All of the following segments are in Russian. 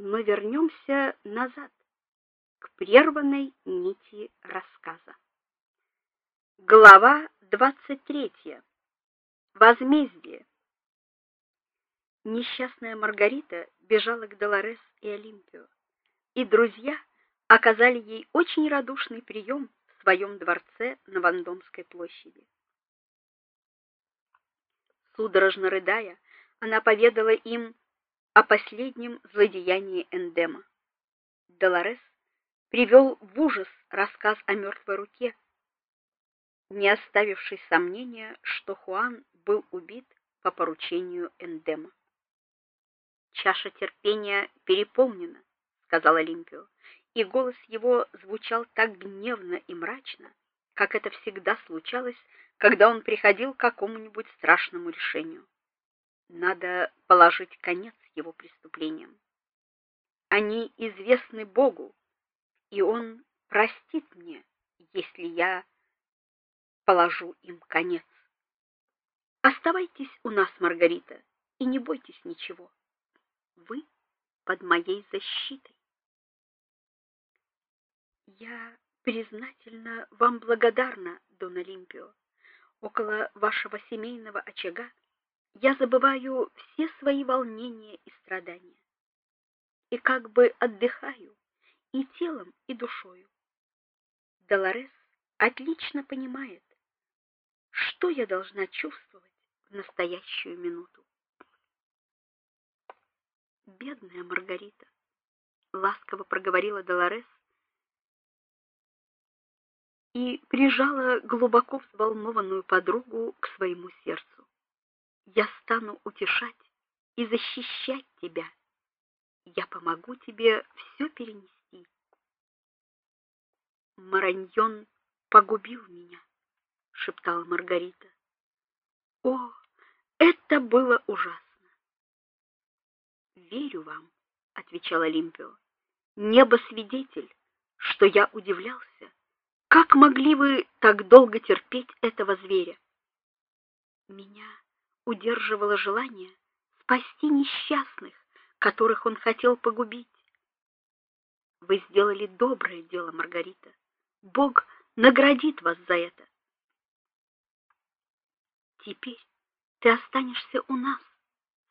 Но вернемся назад к прерванной нити рассказа. Глава 23. Возмездие. Несчастная Маргарита бежала к Долорес и Олимпию, и друзья оказали ей очень радушный прием в своем дворце на Вандомской площади. Судорожно рыдая, она поведала им о последнем злодеянии Эндема. Долорес привел в ужас рассказ о мертвой руке, не оставивший сомнения, что Хуан был убит по поручению Эндема. Чаша терпения переполнена, сказал Олимпио, и голос его звучал так гневно и мрачно, как это всегда случалось, когда он приходил к какому-нибудь страшному решению. Надо положить конец его преступлениям. Они известны Богу, и он простит мне, если я положу им конец. Оставайтесь у нас, Маргарита, и не бойтесь ничего. Вы под моей защитой. Я признательно вам благодарна, Дон Олимпио. Около вашего семейного очага я забываю все свои волнения и страдания. И как бы отдыхаю и телом, и душою. Долорес отлично понимает, что я должна чувствовать в настоящую минуту. Бедная Маргарита, ласково проговорила Долорес и прижала глубоко взволнованную подругу к своему сердцу. Я стану утешать и защищать тебя. Я помогу тебе все перенести. Мараньон погубил меня, шептала Маргарита. О, это было ужасно. Верю вам, отвечал Олимпио. Небо свидетель, что я удивлялся. Как могли вы так долго терпеть этого зверя? Меня удерживало желание спасти несчастных, которых он хотел погубить. Вы сделали доброе дело, Маргарита. Бог наградит вас за это. Теперь ты останешься у нас,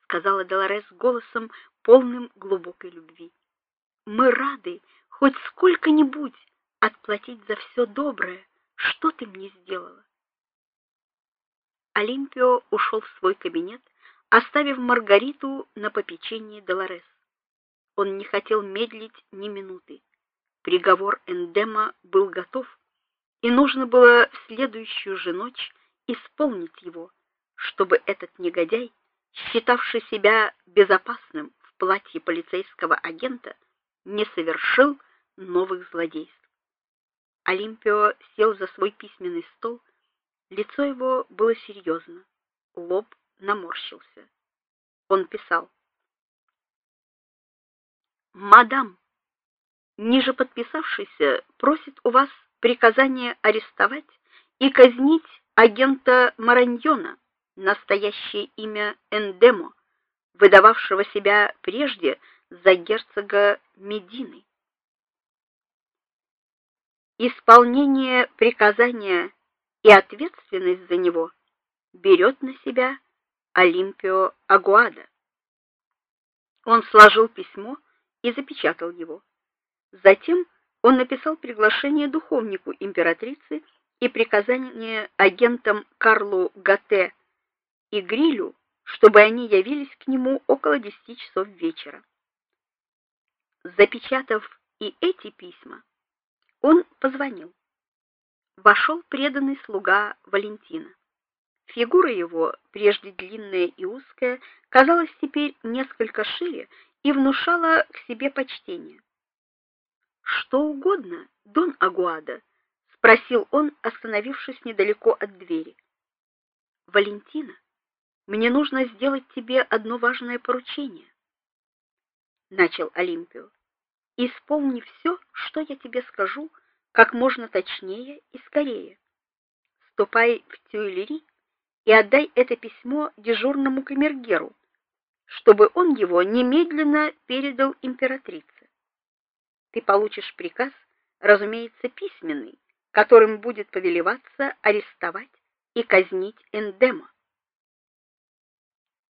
сказала Долорес голосом полным глубокой любви. Мы рады хоть сколько-нибудь отплатить за все доброе, что ты мне сделала. Олимпио ушел в свой кабинет, оставив Маргариту на попечении Долорес. Он не хотел медлить ни минуты. Приговор Эндема был готов, и нужно было в следующую же ночь исполнить его, чтобы этот негодяй, считавший себя безопасным в платье полицейского агента, не совершил новых злодейств. Олимпио сел за свой письменный стол, лицо его было серьезно, лоб наморщился. Он писал: "Мадам, ниже подписавшийся просит у вас приказание арестовать и казнить агента Мараньона, настоящее имя Эндемо, выдававшего себя прежде за герцога Медины. Исполнение приказания и ответственность за него берет на себя Олимпио Агуада. Он сложил письмо и запечатал его. Затем он написал приглашение духовнику императрицы и приказание агентам Карлу Гате и Грилю, чтобы они явились к нему около десяти часов вечера. Запечатав и эти письма, он позвонил. Вошел преданный слуга Валентина. Фигура его, прежде длинная и узкая, казалась теперь несколько шире и внушала к себе почтение. Что угодно, Дон Агуада, спросил он, остановившись недалеко от двери. Валентина, мне нужно сделать тебе одно важное поручение, начал Олимпио. Исполни все, что я тебе скажу, как можно точнее и скорее. Ступай в Тюильри и отдай это письмо дежурному камергеру. чтобы он его немедленно передал императрице. Ты получишь приказ, разумеется, письменный, которым будет повелеваться арестовать и казнить Эндема.